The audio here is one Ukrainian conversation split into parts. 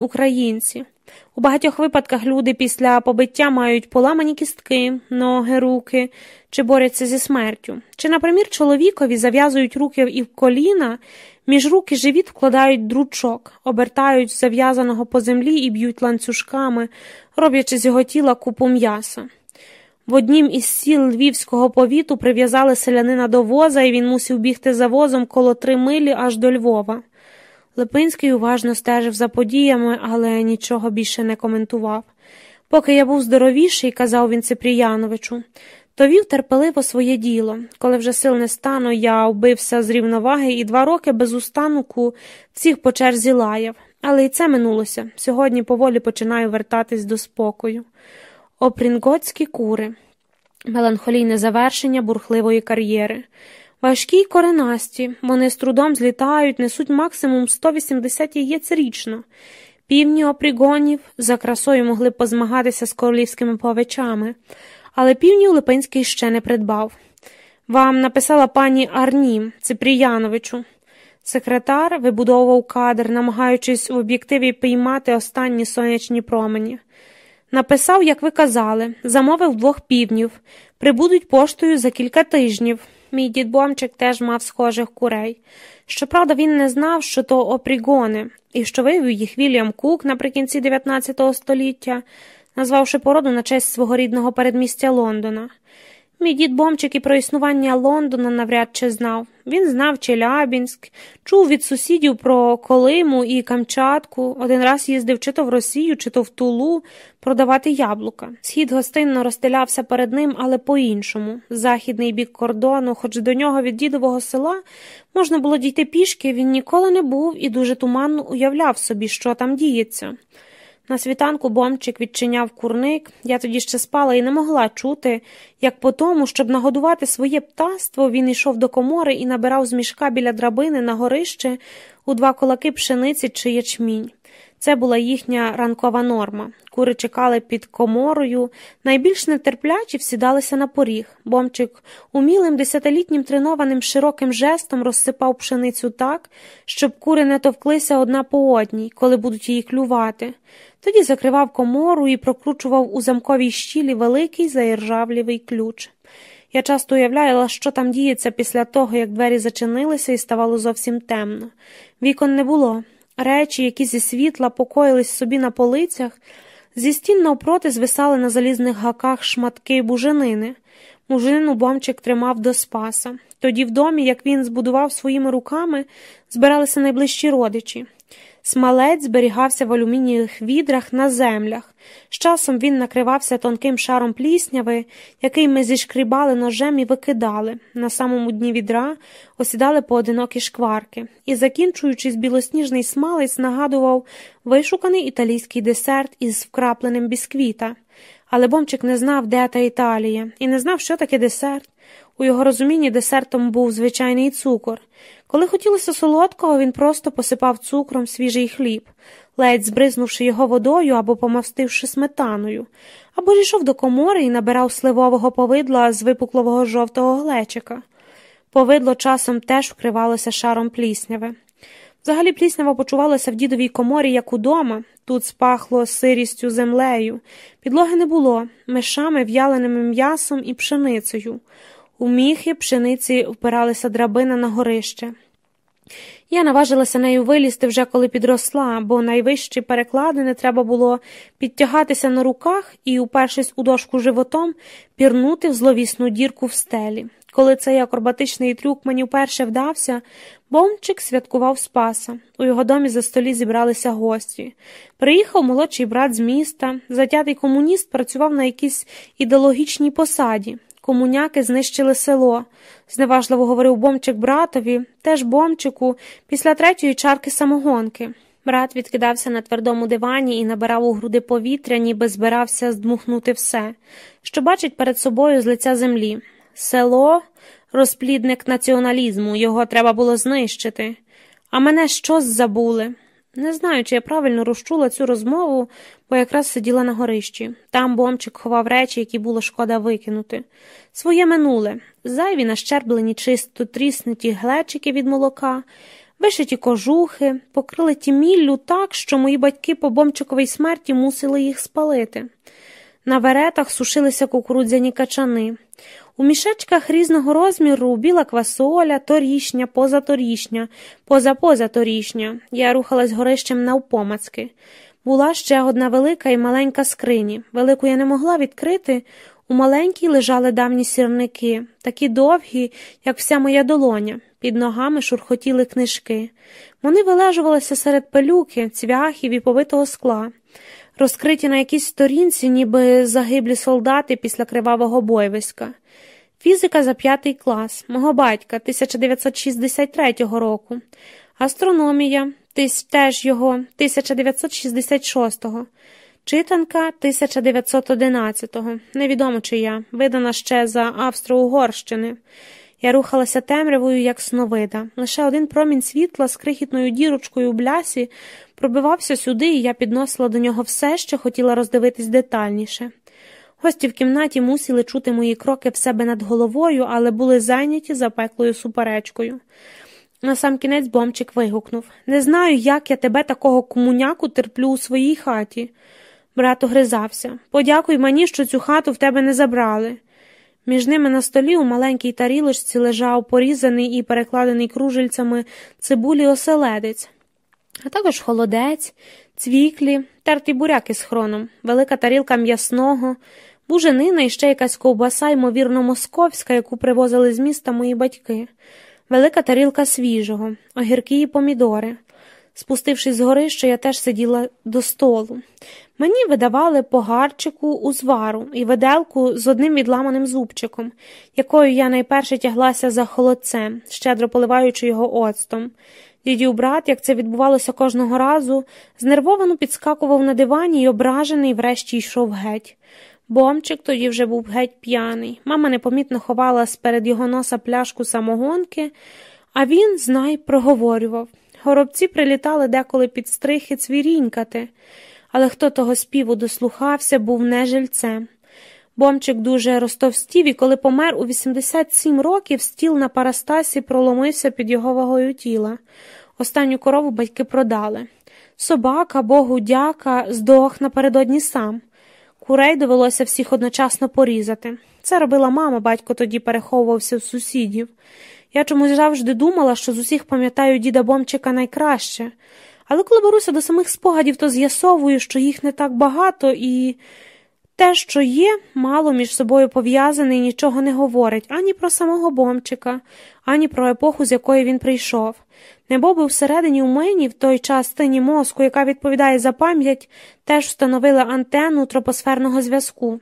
українці. У багатьох випадках люди після побиття мають поламані кістки, ноги, руки чи борються зі смертю. Чи, напримір, чоловікові зав'язують руки і в коліна, між руки живіт вкладають дручок, обертають зав'язаного по землі і б'ють ланцюжками, роблячи з його тіла купу м'яса. В однім із сіл львівського повіту прив'язали селянина до воза, і він мусив бігти за возом коло три милі аж до Львова. Липинський уважно стежив за подіями, але нічого більше не коментував. Поки я був здоровіший, казав він Ципріяновичу, то вів терпеливо своє діло. Коли вже сил не стану, я вбився з рівноваги і два роки без устанку всіх по черзі лаяв. Але і це минулося. Сьогодні поволі починаю вертатись до спокою. Опрінготські кури, меланхолійне завершення бурхливої кар'єри. Важкі коренасті, вони з трудом злітають, несуть максимум 180 яєць річно. Півні опрігонів за красою могли позмагатися з королівськими плавачами, але півнів Липинський ще не придбав. Вам написала пані Арні Ципріяновичу. Секретар вибудовував кадр, намагаючись в об'єктиві піймати останні сонячні промені. Написав, як ви казали, замовив двох півнів, прибудуть поштою за кілька тижнів. Мій дід Бомчик теж мав схожих курей. Щоправда, він не знав, що то опрігони, і що вивів їх Вільям Кук наприкінці 19 століття, назвавши породу на честь свого рідного передмістя Лондона. Мій дід Бомчик і про існування Лондона навряд чи знав. Він знав Челябінськ, чув від сусідів про Колиму і Камчатку, один раз їздив чи то в Росію, чи то в Тулу продавати яблука. Схід гостинно розстелявся перед ним, але по-іншому. Західний бік кордону, хоч до нього від дідового села можна було дійти пішки, він ніколи не був і дуже туманно уявляв собі, що там діється. На світанку бомчик відчиняв курник, я тоді ще спала і не могла чути, як по тому, щоб нагодувати своє птаство, він йшов до комори і набирав з мішка біля драбини на горище у два кулаки пшениці чи ячмінь. Це була їхня ранкова норма. Кури чекали під коморою, найбільш нетерплячі всідалися на поріг. Бомчик умілим десятилітнім тренованим широким жестом розсипав пшеницю так, щоб кури не товклися одна по одній, коли будуть її клювати. Тоді закривав комору і прокручував у замковій щілі великий заіржавлівий ключ. Я часто уявляла, що там діється після того, як двері зачинилися і ставало зовсім темно. Вікон не було. Речі, які зі світла покоїлись собі на полицях, зі стін навпроти звисали на залізних гаках шматки буженини. Мужинину бомчик тримав до спаса. Тоді в домі, як він збудував своїми руками, збиралися найближчі родичі. Смалець зберігався в алюмінієвих відрах на землях. З часом він накривався тонким шаром плісняви, який ми зішкрібали ножем і викидали. На самому дні відра осідали поодинокі шкварки, і, закінчуючись, білосніжний смалець нагадував вишуканий італійський десерт із вкрапленим бісквіта. Але бомчик не знав, де та Італія, і не знав, що таке десерт. У його розумінні десертом був звичайний цукор. Коли хотілося солодкого, він просто посипав цукром свіжий хліб, ледь збризнувши його водою або помастивши сметаною, або ж йшов до комори і набирав сливового повидла з випуклого жовтого глечика. Повидло часом теж вкривалося шаром плісняве. Взагалі пліснява почувалася в дідовій коморі, як удома, тут спахло сирістю землею, підлоги не було, мишами, в'яленим м'ясом і пшеницею. У міхи пшениці впиралися драбина на горище. Я наважилася нею вилізти вже коли підросла, бо найвищі переклади не треба було підтягатися на руках і, упершись у дошку животом, пірнути в зловісну дірку в стелі. Коли цей акробатичний трюк мені вперше вдався, Бомчик святкував Спаса. У його домі за столі зібралися гості. Приїхав молодший брат з міста, затятий комуніст працював на якійсь ідеологічній посаді. Комуняки знищили село, зневажливо говорив бомчик братові, теж бомчику, після третьої чарки самогонки. Брат відкидався на твердому дивані і набирав у груди повітря, ніби збирався здмухнути все, що бачить перед собою з лиця землі. Село розплідник націоналізму, його треба було знищити. А мене щось забули. Не знаю, чи я правильно розчула цю розмову, бо якраз сиділа на горищі. Там бомчик ховав речі, які було шкода викинути. Своє минуле, зайві нащерблені чисто тріснуті глечики від молока, вишиті кожухи, покрили ті міллю так, що мої батьки по бомчиковій смерті мусили їх спалити. На веретах сушилися кукурудзяні качани. У мішечках різного розміру біла квасоля, торішня, позаторішня, позапозаторішня. Я рухалась горищем навпомацки. Була ще одна велика і маленька скрині. Велику я не могла відкрити. У маленькій лежали давні сірники, такі довгі, як вся моя долоня. Під ногами шурхотіли книжки. Вони вилежувалися серед пилюки, цвяхів і повитого скла, розкриті на якійсь сторінці, ніби загиблі солдати після кривавого бойвиська. Фізика за п'ятий клас, мого батька 1963 року, астрономія теж його 1966-го, читанка 1911-го, невідомо чия, видана ще за Австро-Угорщини. Я рухалася темрявою, як сновида. Лише один промінь світла з крихітною дірочкою у блясі пробивався сюди, і я підносила до нього все, що хотіла роздивитись детальніше. Гості в кімнаті мусили чути мої кроки в себе над головою, але були зайняті запеклою суперечкою. Насамкінець бомчик вигукнув Не знаю, як я тебе такого комуняку терплю у своїй хаті. Брат огризався. Подякуй мені, що цю хату в тебе не забрали. Між ними на столі у маленькій тарілочці лежав порізаний і перекладений кружельцями цибулі оселедець, а також холодець, цвіклі, тертий буряк із хроном, велика тарілка м'ясного, буженина і ще якась ковбаса, ймовірно, московська, яку привозили з міста мої батьки, велика тарілка свіжого, огірки і помідори. Спустившись з гори, що я теж сиділа до столу. Мені видавали погарчику узвару і виделку з одним відламаним зубчиком, якою я найперше тяглася за холодцем, щедро поливаючи його оцтом. Дідів брат, як це відбувалося кожного разу, знервовано підскакував на дивані і ображений, врешті йшов геть. Бомчик тоді вже був геть п'яний. Мама непомітно ховала сперед його носа пляшку самогонки, а він, знай, проговорював. Горобці прилітали деколи під стрихи цвірінькати, але хто того співу дослухався, був не жильцем. Бомчик дуже розтовстів, і коли помер у 87 років, стіл на парастасі проломився під його вагою тіла. Останню корову батьки продали. Собака, богу дяка, здох напередодні сам. Курей довелося всіх одночасно порізати. Це робила мама, батько тоді переховувався в сусідів. Я чомусь завжди думала, що з усіх пам'ятаю діда Бомчика найкраще, але коли беруся до самих спогадів, то з'ясовую, що їх не так багато, і те, що є, мало між собою пов'язане і нічого не говорить ані про самого Бомчика, ані про епоху, з якої він прийшов. Небоби всередині у мені, в той час тині мозку, яка відповідає за пам'ять, теж встановила антенну тропосферного зв'язку,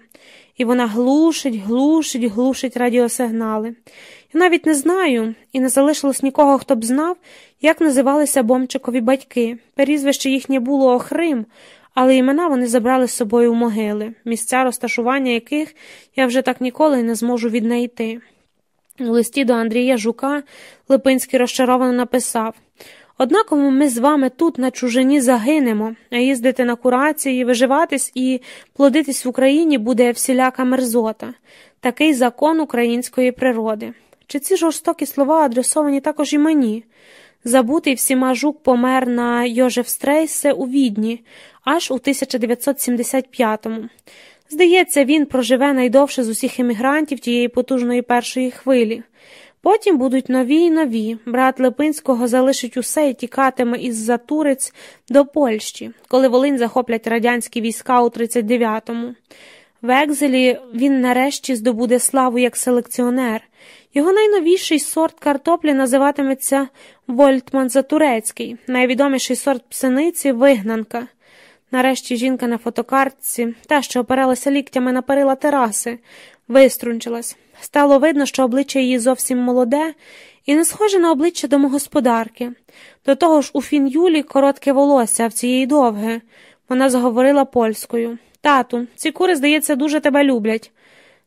і вона глушить, глушить, глушить радіосигнали. Я навіть не знаю, і не залишилось нікого, хто б знав, як називалися Бомчикові батьки. Перізвище їхнє було Охрим, але імена вони забрали з собою в могили, місця розташування яких я вже так ніколи не зможу віднайти. У листі до Андрія Жука Липинський розчаровано написав Однаково ми з вами тут на чужині загинемо, а їздити на курації, виживатись і плодитись в Україні буде всіляка мерзота, такий закон української природи. Чи ці жорстокі слова адресовані також і мені? Забутий всіма жук помер на Йожефстрейсе у відні аж у 1975-му. Здається, він проживе найдовше з усіх емігрантів тієї потужної першої хвилі. Потім будуть нові й нові. Брат Липинського залишить усе і тікатиме із Затурець до Польщі, коли Волинь захоплять радянські війська у 39-му. В екзелі він нарешті здобуде славу як селекціонер. Його найновіший сорт картоплі називатиметься Вольтман Затурецький, найвідоміший сорт псениці вигнанка. Нарешті жінка на фотокартці, та, що опиралася ліктями на перила тераси, виструнчилась. Стало видно, що обличчя її зовсім молоде і не схоже на обличчя домогосподарки. До того ж, у фін Юлі коротке волосся, а в цієї довге. Вона заговорила польською. Тату, ці кури, здається, дуже тебе люблять.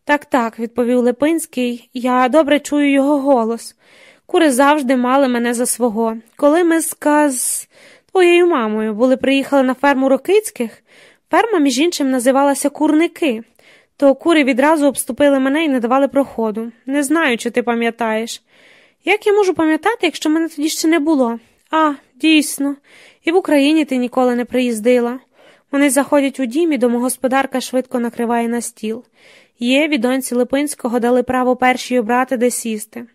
Так, так, відповів Липинський, я добре чую його голос. Кури завжди мали мене за свого. Коли ми сказ твоєю мамою були приїхали на ферму Рокицьких, ферма, між іншим, називалася Курники, то кури відразу обступили мене і не давали проходу. Не знаю, чи ти пам'ятаєш. Як я можу пам'ятати, якщо мене тоді ще не було? А, дійсно, і в Україні ти ніколи не приїздила. Вони заходять у дім і домогосподарка швидко накриває на стіл. Єві, доньці Липинського дали право першій обрати, де сісти.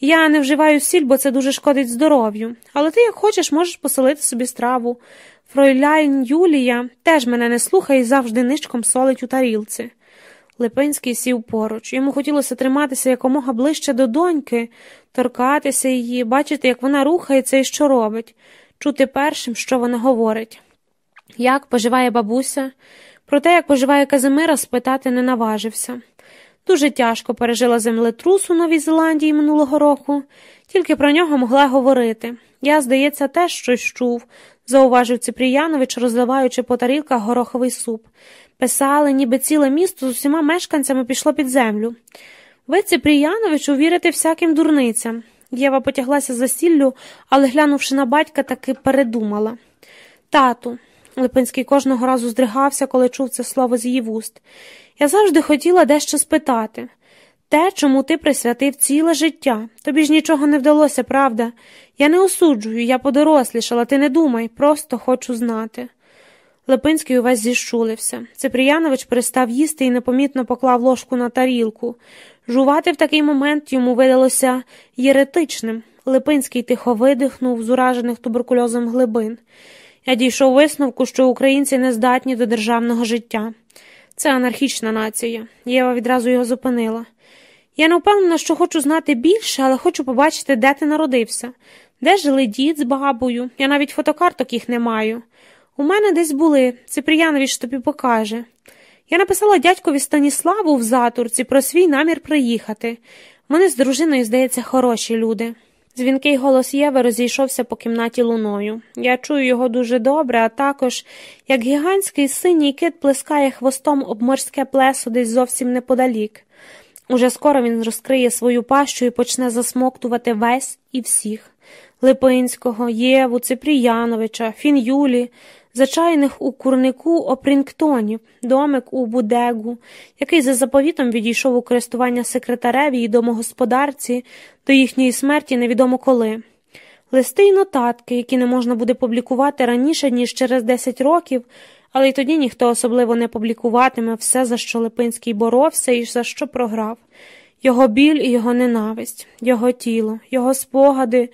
Я не вживаю сіль, бо це дуже шкодить здоров'ю, але ти, як хочеш, можеш поселити собі страву. Фройляйн Юлія теж мене не слухає і завжди ничком солить у тарілці. Липинський сів поруч. Йому хотілося триматися якомога ближче до доньки, торкатися її, бачити, як вона рухається і що робить, чути першим, що вона говорить. Як поживає бабуся? Про те, як поживає Казимира, спитати не наважився. Дуже тяжко пережила землетрус у Новій Зеландії минулого року, тільки про нього могла говорити. Я, здається, теж щось чув, зауважив Ципріянович, розливаючи по тарілках гороховий суп. Писали, ніби ціле місто з усіма мешканцями пішло під землю. Ви, Ципріяновичу, вірите всяким дурницям. Єва потяглася за сіллю, але, глянувши на батька, таки передумала. Тату, Липинський кожного разу здригався, коли чув це слово з її вуст. Я завжди хотіла дещо спитати те, чому ти присвятив ціле життя. Тобі ж нічого не вдалося, правда? Я не осуджую, я подорослішала, ти не думай, просто хочу знати. Липинський увесь зіщулився. Ципріянович перестав їсти і непомітно поклав ложку на тарілку. Жувати в такий момент йому видалося єретичним. Липинський тихо видихнув з уражених туберкульозом глибин. Я дійшов висновку, що українці не здатні до державного життя. Це анархічна нація. Єва відразу його зупинила. Я не впевнена, що хочу знати більше, але хочу побачити, де ти народився, де жили дід з бабою. Я навіть фотокарток їх не маю. У мене десь були, Ципріянович тобі покаже. Я написала дядькові Станіславу в затурці про свій намір приїхати. Вони з дружиною, здається, хороші люди. Дзвінкий голос Єви розійшовся по кімнаті луною. Я чую його дуже добре, а також, як гігантський синій кит плескає хвостом об морське плесо десь зовсім неподалік. Уже скоро він розкриє свою пащу і почне засмоктувати весь і всіх Липинського, Єву, Ципріяновича, Фін'юлі, зачайних у курнику опрінктонів, домик у Будегу, який за заповітом відійшов у користування секретареві і домогосподарці до їхньої смерті невідомо коли. Листи й нотатки, які не можна буде публікувати раніше, ніж через 10 років, але й тоді ніхто особливо не публікуватиме все, за що Липинський боровся і за що програв. Його біль і його ненависть, його тіло, його спогади,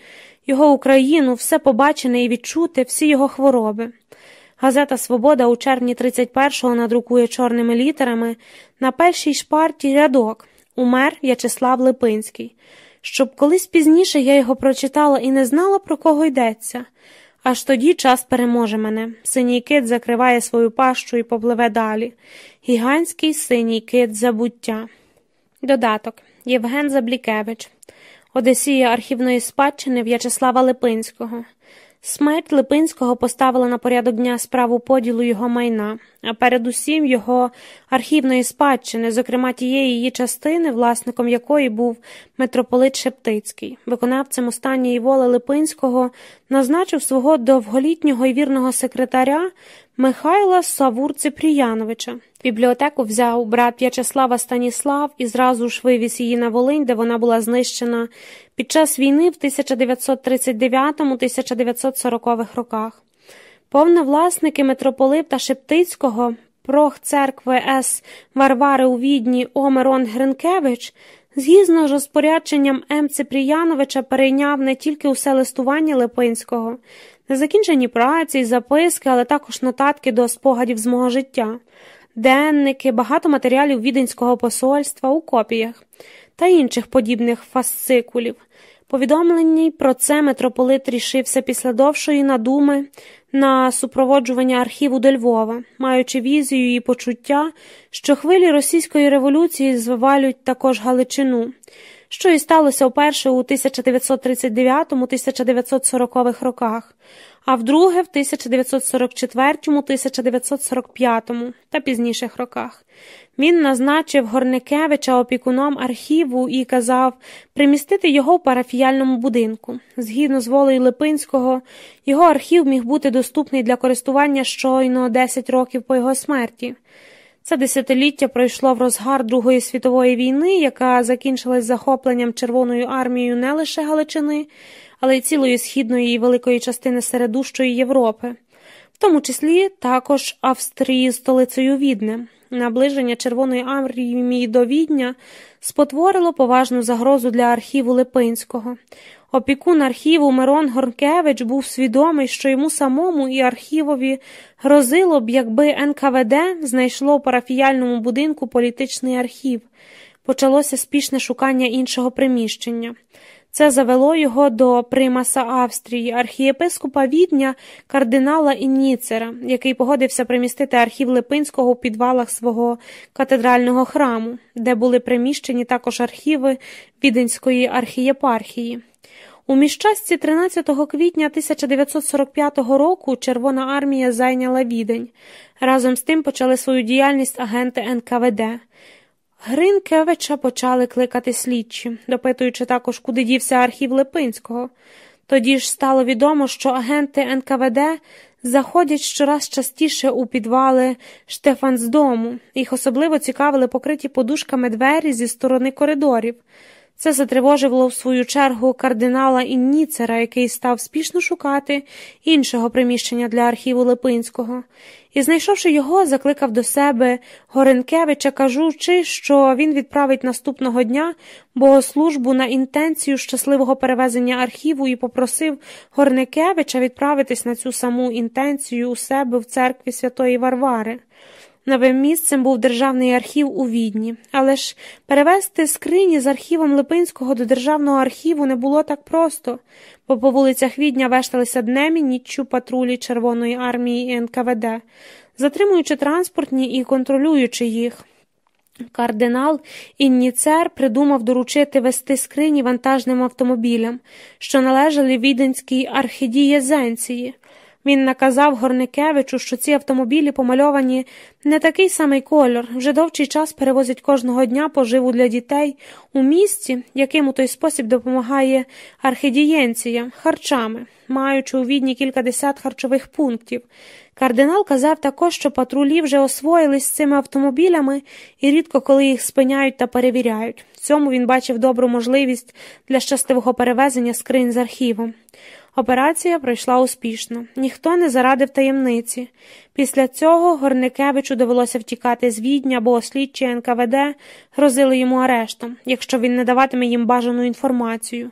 його Україну, все побачене і відчуте, всі його хвороби. Газета Свобода у червні 31-го надрукує чорними літерами на першій шпарті рядок Умер В'ячеслав Липинський, щоб колись пізніше я його прочитала і не знала, про кого йдеться. Аж тоді час переможе мене. Синій кит закриває свою пащу і попливе далі. Гігантський синій кит забуття. Додаток Євген Заблікевич, Одесія архівної спадщини В'ячеслава Липинського. Смерть Липинського поставила на порядок дня справу поділу його майна, а передусім його архівної спадщини, зокрема тієї її частини, власником якої був митрополит Шептицький, виконавцем останньої воли Липинського, назначив свого довголітнього і вірного секретаря Михайла Савур Ципріяновича. Бібліотеку взяв брат В'ячеслава Станіслав і зразу ж вивіз її на Волинь, де вона була знищена під час війни в 1939-1940 роках. Повновласники митрополита Шептицького, прох церкви С. Варвари у Відні Омерон Гринкевич, згідно з розпорядженням М. Ципріяновича перейняв не тільки усе листування Липинського, незакінчені праці записки, але також нотатки до спогадів з мого життя, денники, багато матеріалів віденського посольства у копіях та інших подібних фасцикулів. Повідомлені про це митрополит рішився після довшої надуми на супроводжування архіву до Львова, маючи візію і почуття, що хвилі російської революції звивалюють також Галичину, що і сталося вперше у 1939-1940 роках, а вдруге в 1944-1945 та пізніших роках. Він назначив Горникевича опікуном архіву і казав примістити його в парафіяльному будинку. Згідно з волею Липинського, його архів міг бути доступний для користування щойно 10 років по його смерті. Це десятиліття пройшло в розгар Другої світової війни, яка закінчилась захопленням Червоною армією не лише Галичини, але й цілої східної і великої частини середущої Європи, в тому числі також Австрії столицею Відне. Наближення Червоної армії до Відня спотворило поважну загрозу для архіву Липинського. Опікун архіву Мирон Горкевич був свідомий, що йому самому і архівові грозило б, якби НКВД знайшло у парафіяльному будинку політичний архів. Почалося спішне шукання іншого приміщення. Це завело його до примаса Австрії, архієпископа Відня, кардинала Інніцера, який погодився примістити архів Липинського у підвалах свого катедрального храму, де були приміщені також архіви Віденської архієпархії. У міщасті 13 квітня 1945 року Червона армія зайняла відень. Разом з тим почали свою діяльність агенти НКВД. Гринкевича почали кликати слідчі, допитуючи також, куди дівся архів Липинського. Тоді ж стало відомо, що агенти НКВД заходять щораз частіше у підвали Штефансдому. Їх особливо цікавили покриті подушками двері зі сторони коридорів. Це затривожило в свою чергу кардинала Інніцера, який став спішно шукати іншого приміщення для архіву Липинського, і, знайшовши його, закликав до себе Горенкевича, кажучи, що він відправить наступного дня богослужбу на інтенцію щасливого перевезення архіву і попросив Горникевича відправитись на цю саму інтенцію у себе в церкві Святої Варвари. Новим місцем був державний архів у відні, але ж перевезти скрині з архівом Липинського до державного архіву не було так просто, бо по вулицях Відня вешталися днем і ніччю патрулі Червоної армії і НКВД, затримуючи транспортні і контролюючи їх. Кардинал Інніцер придумав доручити вести скрині вантажним автомобілям, що належали віденській архідієзенції. Він наказав Горникевичу, що ці автомобілі помальовані не такий самий кольор, вже довший час перевозять кожного дня поживу для дітей у місті, яким у той спосіб допомагає архідієнція харчами, маючи у відні кількадесят харчових пунктів. Кардинал казав також, що патрулі вже освоїлись з цими автомобілями і рідко коли їх спиняють та перевіряють. В цьому він бачив добру можливість для щасливого перевезення скринь з архівом. Операція пройшла успішно, ніхто не зарадив таємниці. Після цього Горникевичу довелося втікати з відня, бо слідчі НКВД грозили йому арештом, якщо він не даватиме їм бажану інформацію.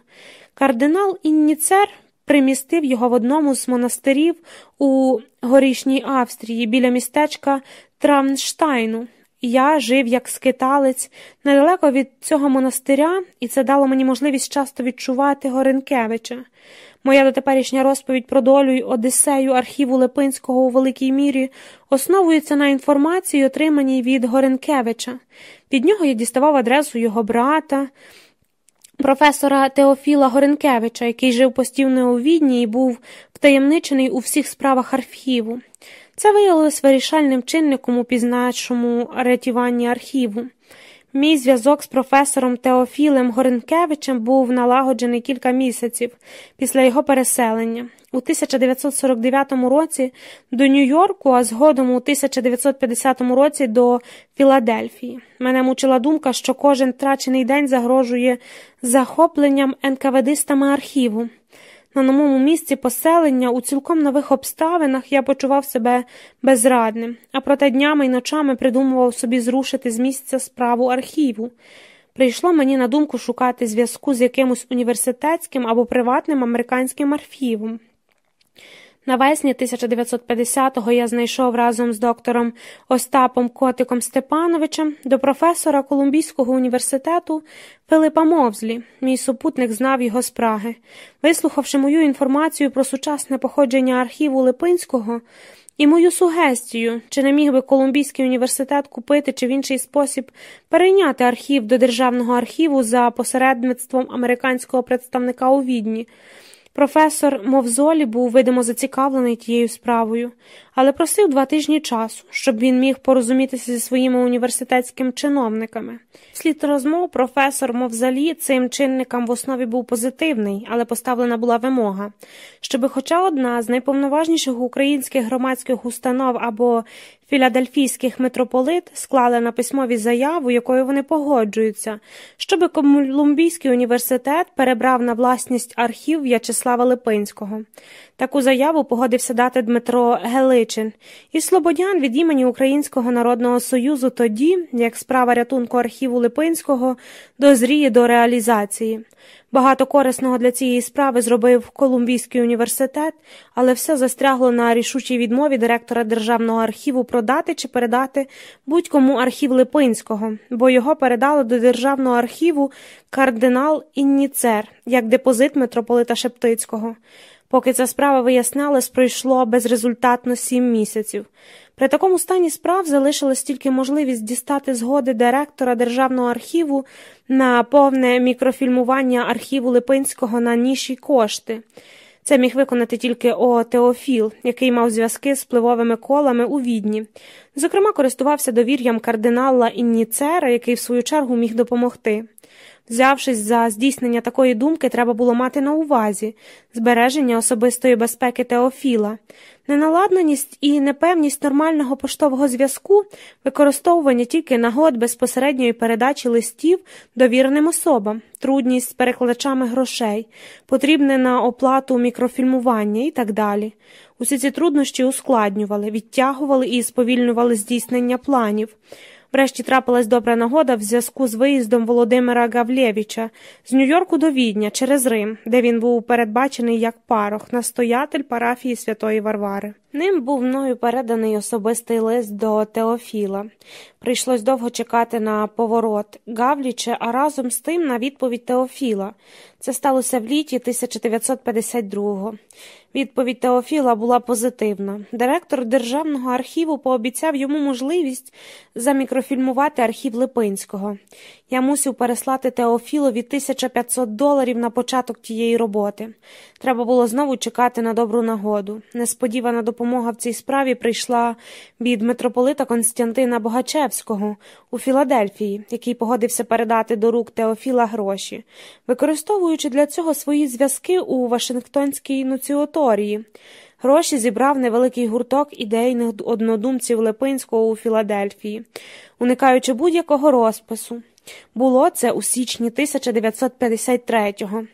Кардинал Інніцер примістив його в одному з монастирів у горішній Австрії біля містечка Травнштайну. Я жив як скиталець недалеко від цього монастиря, і це дало мені можливість часто відчувати Горенкевича. Моя дотеперішня розповідь про долю й Одиссею архіву Липинського у великій мірі основується на інформації, отриманій від Горенкевича. Від нього я діставав адресу його брата, професора Теофіла Горенкевича, який жив постійно у відні і був втаємничений у всіх справах архіву. Це виявилось вирішальним чинником у пізнавчому рятуванні архіву. Мій зв'язок з професором Теофілем Горенкевичем був налагоджений кілька місяців після його переселення. У 1949 році до Нью-Йорку, а згодом у 1950 році до Філадельфії. Мене мучила думка, що кожен втрачений день загрожує захопленням НКВДистами архіву. На новому місці поселення у цілком нових обставинах я почував себе безрадним, а проте днями й ночами придумував собі зрушити з місця справу архіву. Прийшло мені на думку шукати зв'язку з якимось університетським або приватним американським архівом. Навесні 1950-го я знайшов разом з доктором Остапом Котиком Степановичем до професора Колумбійського університету Филипа Мовзлі. Мій супутник знав його з Праги. Вислухавши мою інформацію про сучасне походження архіву Липинського і мою сугестію, чи не міг би Колумбійський університет купити чи в інший спосіб перейняти архів до державного архіву за посередництвом американського представника у відні. Професор Мовзолі був видимо зацікавлений тією справою, але просив два тижні часу, щоб він міг порозумітися зі своїми університетськими чиновниками. Слід розмов професор Мовзалі цим чинникам в основі був позитивний, але поставлена була вимога, щоби хоча одна з найповноважніших українських громадських установ або філадельфійських митрополит склали на письмові заяву, якою вони погоджуються, щоби Колумбійський університет перебрав на власність архів В'ячеслава Липинського. Таку заяву погодився дати Дмитро Геличин і Слободян від імені Українського народного союзу тоді, як справа рятунку архіву Липинського дозріє до реалізації. Багато корисного для цієї справи зробив Колумбійський університет, але все застрягло на рішучій відмові директора Державного архіву продати чи передати будь-кому архів Липинського, бо його передали до Державного архіву кардинал Інніцер як депозит митрополита Шептицького. Поки ця справа вияснялась, пройшло безрезультатно сім місяців. При такому стані справ залишилась тільки можливість дістати згоди директора Державного архіву на повне мікрофільмування архіву Липинського на ніші кошти. Це міг виконати тільки О. Теофіл, який мав зв'язки з впливовими колами у відні. Зокрема, користувався довір'ям кардинала Інніцера, який в свою чергу міг допомогти. Взявшись за здійснення такої думки, треба було мати на увазі збереження особистої безпеки Теофіла, неналадненість і непевність нормального поштового зв'язку, використовування тільки нагод безпосередньої передачі листів довіреним особам, трудність з перекладачами грошей, потрібне на оплату мікрофільмування і так далі. Усі ці труднощі ускладнювали, відтягували і сповільнювали здійснення планів. Врешті трапилась добра нагода в зв'язку з виїздом Володимира Гавлєвича з Нью-Йорку до Відня через Рим, де він був передбачений як парох, настоятель парафії Святої Варвари. Ним був мною переданий особистий лист до Теофіла. Прийшлось довго чекати на поворот Гавліча, а разом з тим на відповідь Теофіла. Це сталося в літі 1952-го. Відповідь Теофіла була позитивна. Директор Державного архіву пообіцяв йому можливість замікрофільмувати архів Липинського. Я мусив переслати Теофілові 1500 доларів на початок тієї роботи. Треба було знову чекати на добру нагоду. Несподівана допомога в цій справі прийшла від митрополита Константина Богачевського у Філадельфії, який погодився передати до рук Теофіла гроші, використовуючи для цього свої зв'язки у Вашингтонській нуціоторії. Гроші зібрав невеликий гурток ідейних однодумців Липинського у Філадельфії, уникаючи будь-якого розпису. Було це у січні 1953-го.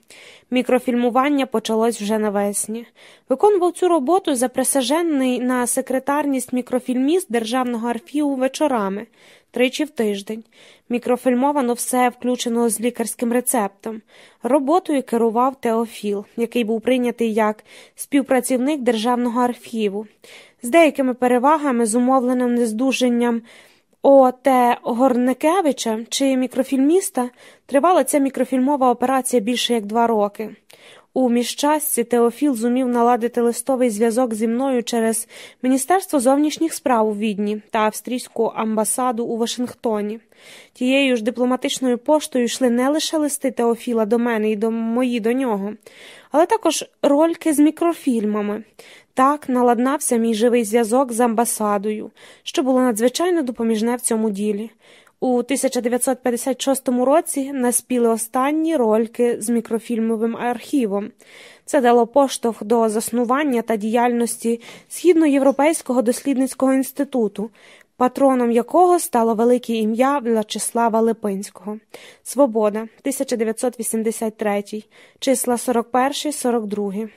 Мікрофільмування почалось вже навесні. Виконував цю роботу заприсажений на секретарність мікрофільміст Державного архіву вечорами тричі в тиждень. Мікрофільмовано все включено з лікарським рецептом. Роботою керував Теофіл, який був прийнятий як співпрацівник Державного архіву, з деякими перевагами, зумовленим нездуженням О.Т. Горникевича чи мікрофільміста тривала ця мікрофільмова операція більше як два роки. У міжчасці Теофіл зумів наладити листовий зв'язок зі мною через Міністерство зовнішніх справ у Відні та австрійську амбасаду у Вашингтоні. Тією ж дипломатичною поштою йшли не лише листи Теофіла до мене і до мої до нього, але також рольки з мікрофільмами. Так наладнався мій живий зв'язок з амбасадою, що було надзвичайно допоміжне в цьому ділі. У 1956 році наспіли останні рольки з мікрофільмовим архівом. Це дало поштовх до заснування та діяльності Східноєвропейського дослідницького інституту, патроном якого стало велике ім'я В'ячеслава Липинського. Свобода, 1983, числа 41-42.